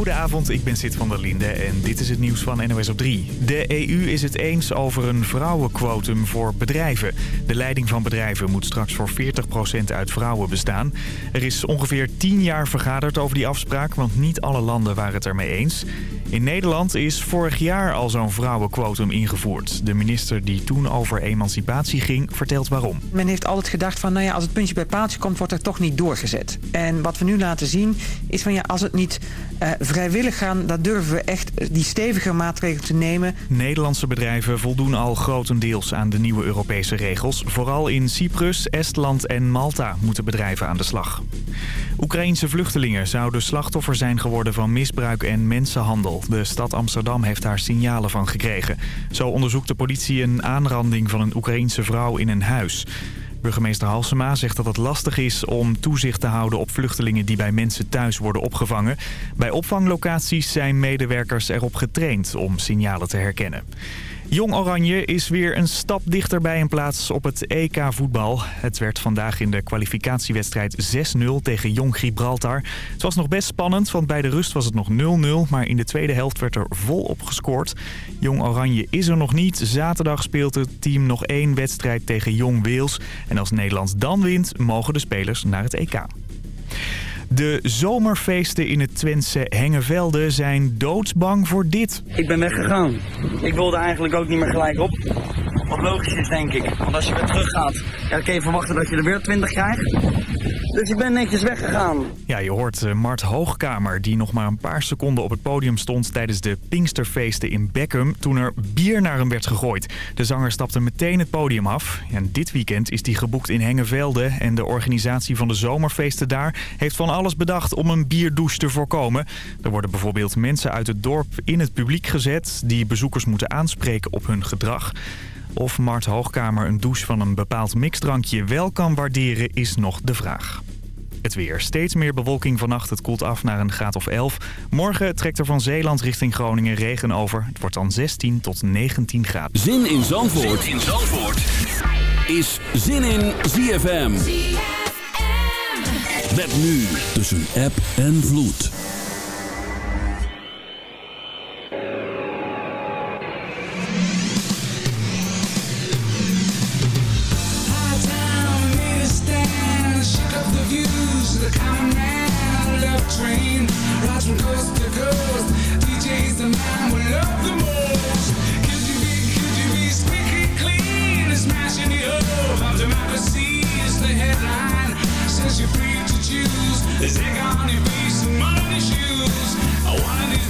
Goedenavond, ik ben Sid van der Linde en dit is het nieuws van NOS op 3. De EU is het eens over een vrouwenquotum voor bedrijven. De leiding van bedrijven moet straks voor 40% uit vrouwen bestaan. Er is ongeveer 10 jaar vergaderd over die afspraak, want niet alle landen waren het ermee eens. In Nederland is vorig jaar al zo'n vrouwenquotum ingevoerd. De minister die toen over emancipatie ging, vertelt waarom. Men heeft altijd gedacht van, nou ja, als het puntje bij paaltje komt, wordt er toch niet doorgezet. En wat we nu laten zien, is van ja, als het niet uh, vrijwillig gaan, dan durven we echt die stevige maatregelen te nemen. Nederlandse bedrijven voldoen al grotendeels aan de nieuwe Europese regels. Vooral in Cyprus, Estland en Malta moeten bedrijven aan de slag. Oekraïense vluchtelingen zouden slachtoffer zijn geworden van misbruik en mensenhandel. De stad Amsterdam heeft daar signalen van gekregen. Zo onderzoekt de politie een aanranding van een Oekraïense vrouw in een huis. Burgemeester Halsema zegt dat het lastig is om toezicht te houden op vluchtelingen die bij mensen thuis worden opgevangen. Bij opvanglocaties zijn medewerkers erop getraind om signalen te herkennen. Jong Oranje is weer een stap dichter bij een plaats op het EK voetbal. Het werd vandaag in de kwalificatiewedstrijd 6-0 tegen Jong Gibraltar. Het was nog best spannend, want bij de rust was het nog 0-0. Maar in de tweede helft werd er volop gescoord. Jong Oranje is er nog niet. Zaterdag speelt het team nog één wedstrijd tegen Jong Wales. En als Nederland dan wint, mogen de spelers naar het EK. De zomerfeesten in het Twentse Hengevelde zijn doodsbang voor dit. Ik ben weggegaan. Ik wilde eigenlijk ook niet meer gelijk op. Wat logisch is, denk ik. Want als je weer terug gaat, ja, kun je verwachten dat je er weer 20 krijgt. Dus ik ben netjes weggegaan. Ja, je hoort uh, Mart Hoogkamer, die nog maar een paar seconden op het podium stond... tijdens de Pinksterfeesten in Beckham, toen er bier naar hem werd gegooid. De zanger stapte meteen het podium af. En dit weekend is hij geboekt in Hengevelde... en de organisatie van de zomerfeesten daar heeft van alles bedacht om een bierdouche te voorkomen. Er worden bijvoorbeeld mensen uit het dorp in het publiek gezet... die bezoekers moeten aanspreken op hun gedrag... Of Mart Hoogkamer een douche van een bepaald mixdrankje wel kan waarderen is nog de vraag. Het weer. Steeds meer bewolking vannacht. Het koelt af naar een graad of 11. Morgen trekt er van Zeeland richting Groningen regen over. Het wordt dan 16 tot 19 graden. Zin in Zandvoort, zin in Zandvoort. is Zin in ZFM. ZFM. Met nu tussen app en vloed. From coast to coast. DJ's the man we love the most. Could you be, could you be squeaky clean and smashing the hope of democracy is the headline. Says you're free to choose. Take on your face and money shoes. One of these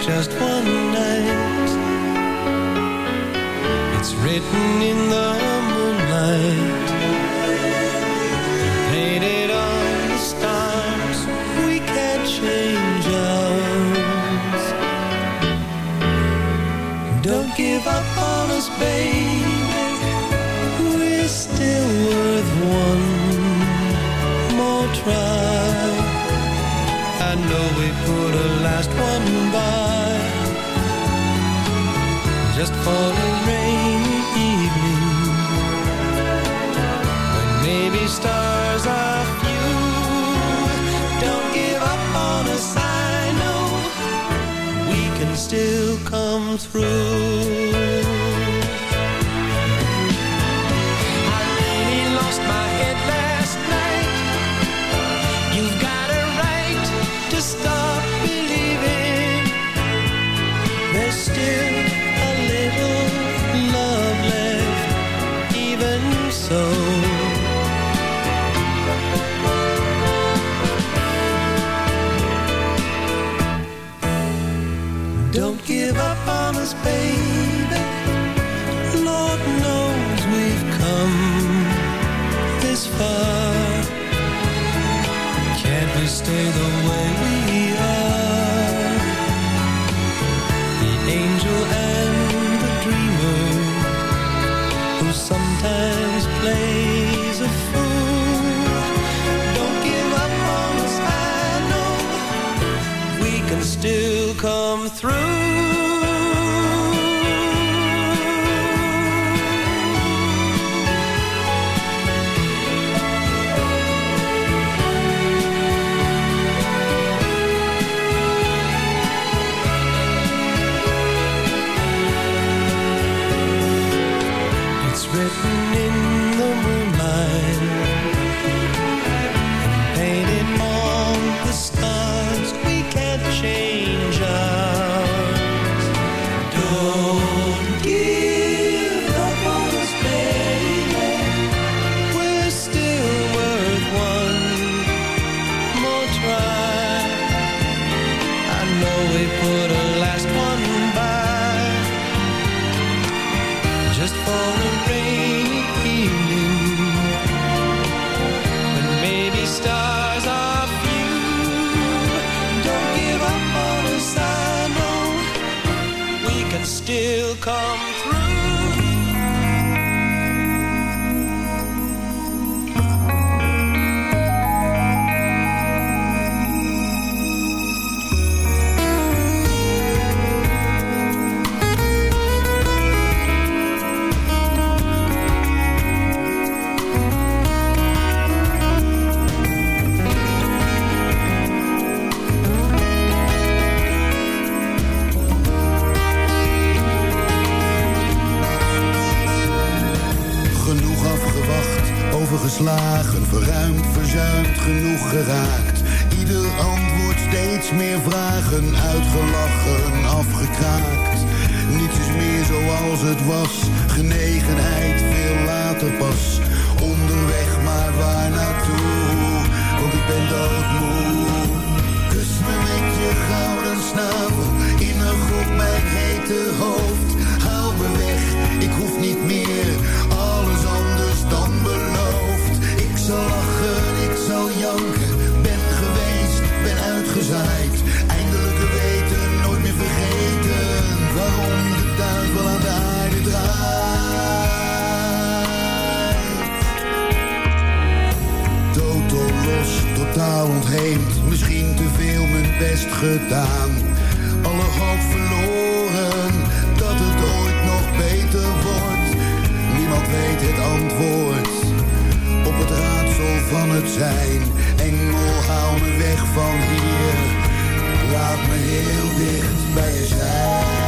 just one stars are few. Don't give up on us, I know we can still come through. come wacht kan het zijn. Engel, haal me weg van hier. Laat me heel dicht bij je zijn.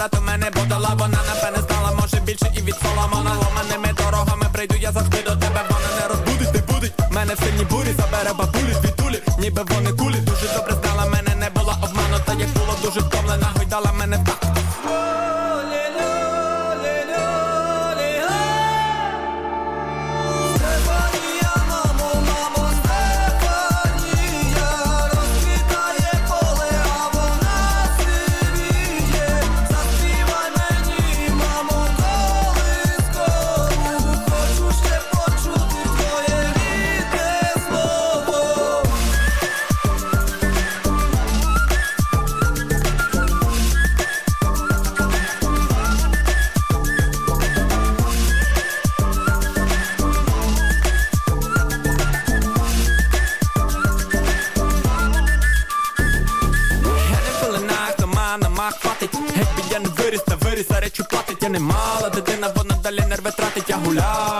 брати мене бодала, вона на мене стала, може більше і від соломона. Ломаними дорогами прийду, я завжди до тебе, вона не розбудить, не будить. Мене в сині бурі, забере бабулі, світулі, ніби вони кулі. Love.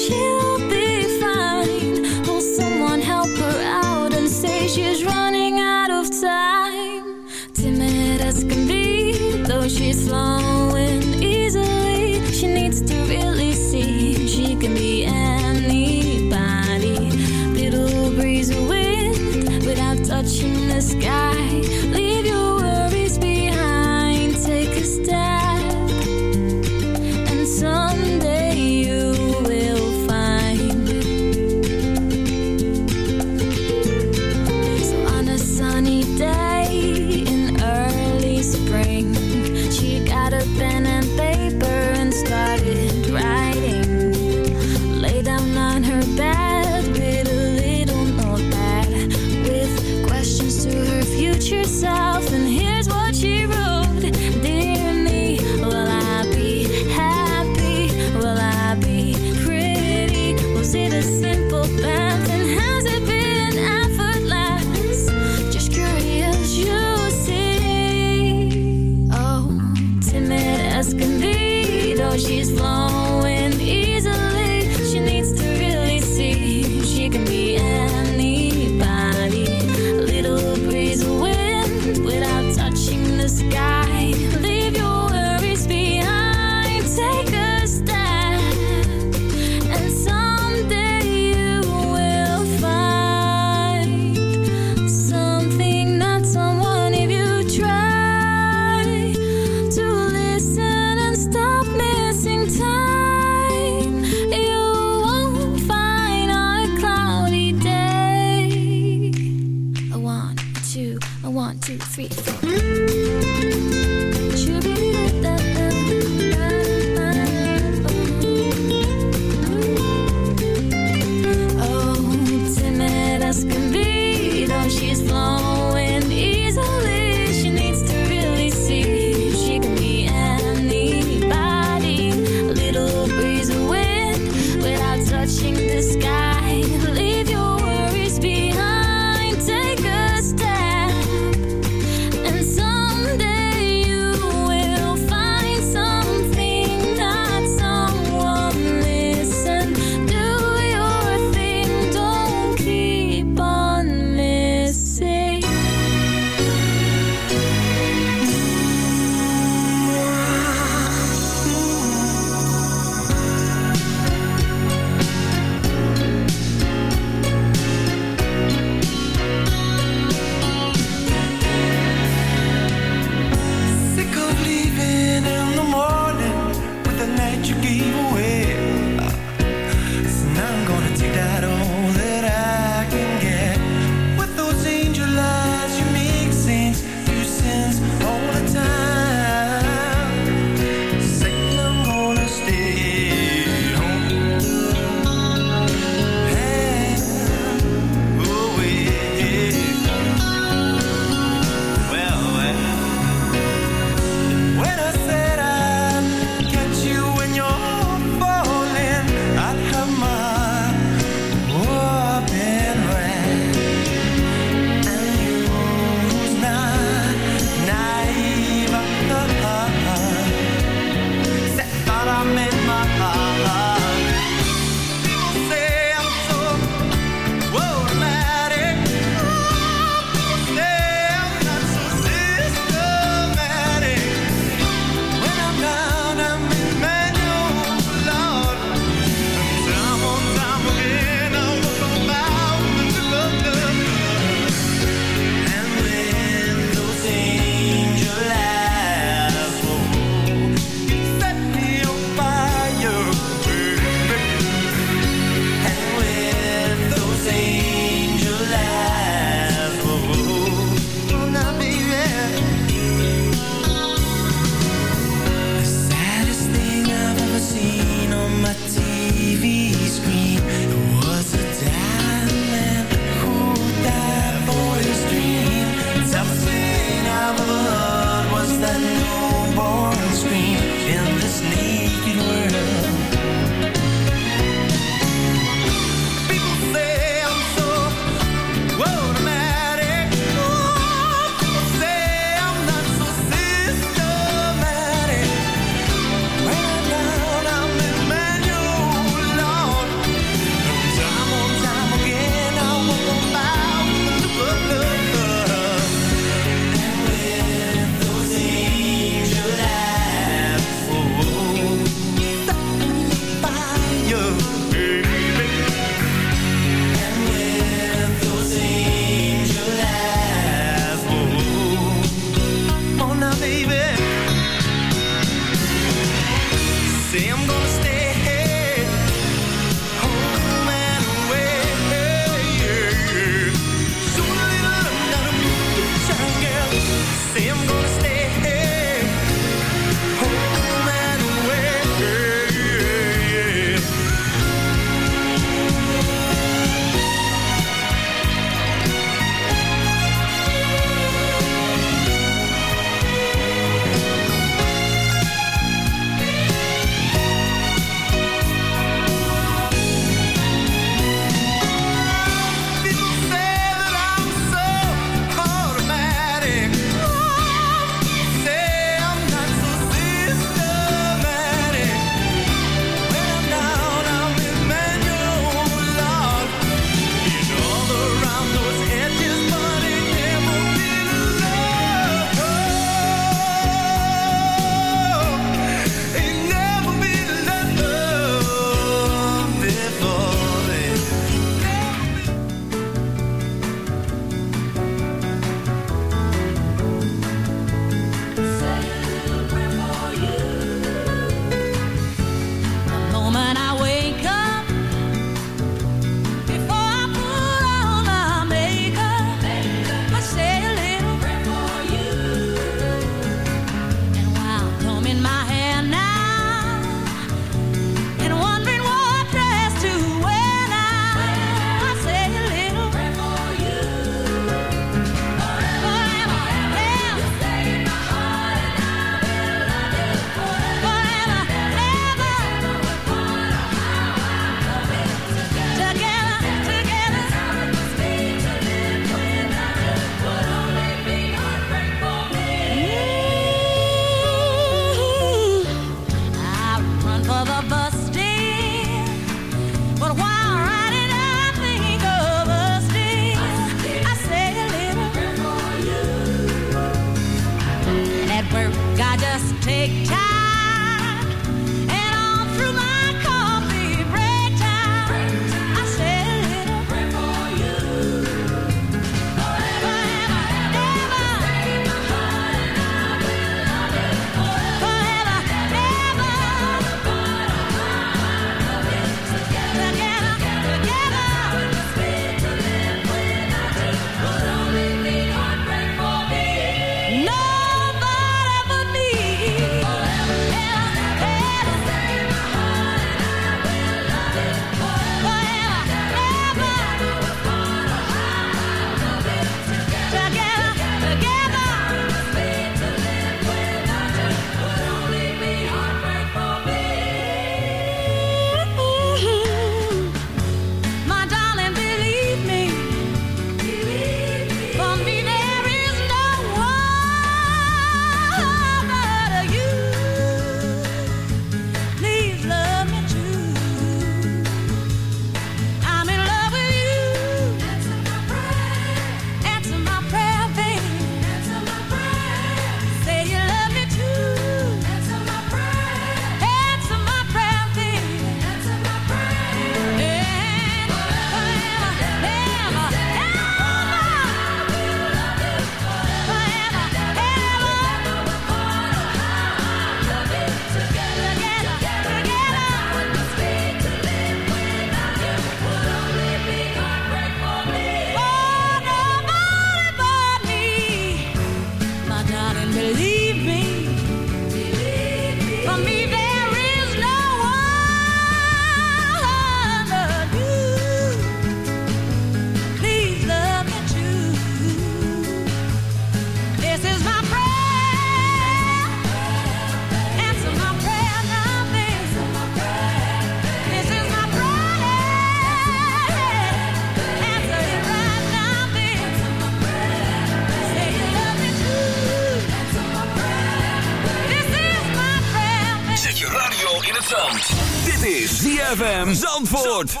Zandvoort.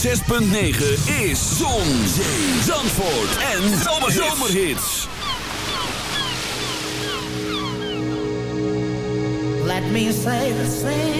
106.9 is Zon, Zee, Zandvoort en Zomerhits. Let me say the same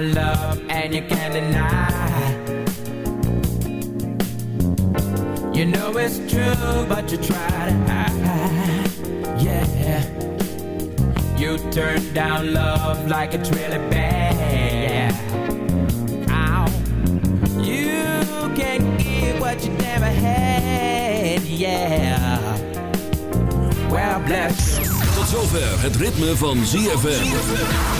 my love and you can't deny. You know it's true but you try to hide. Yeah. You turn down love like it's really bad. Ow. You can't give what you never had. Yeah. Well bless Tot zover het ritme van ZFM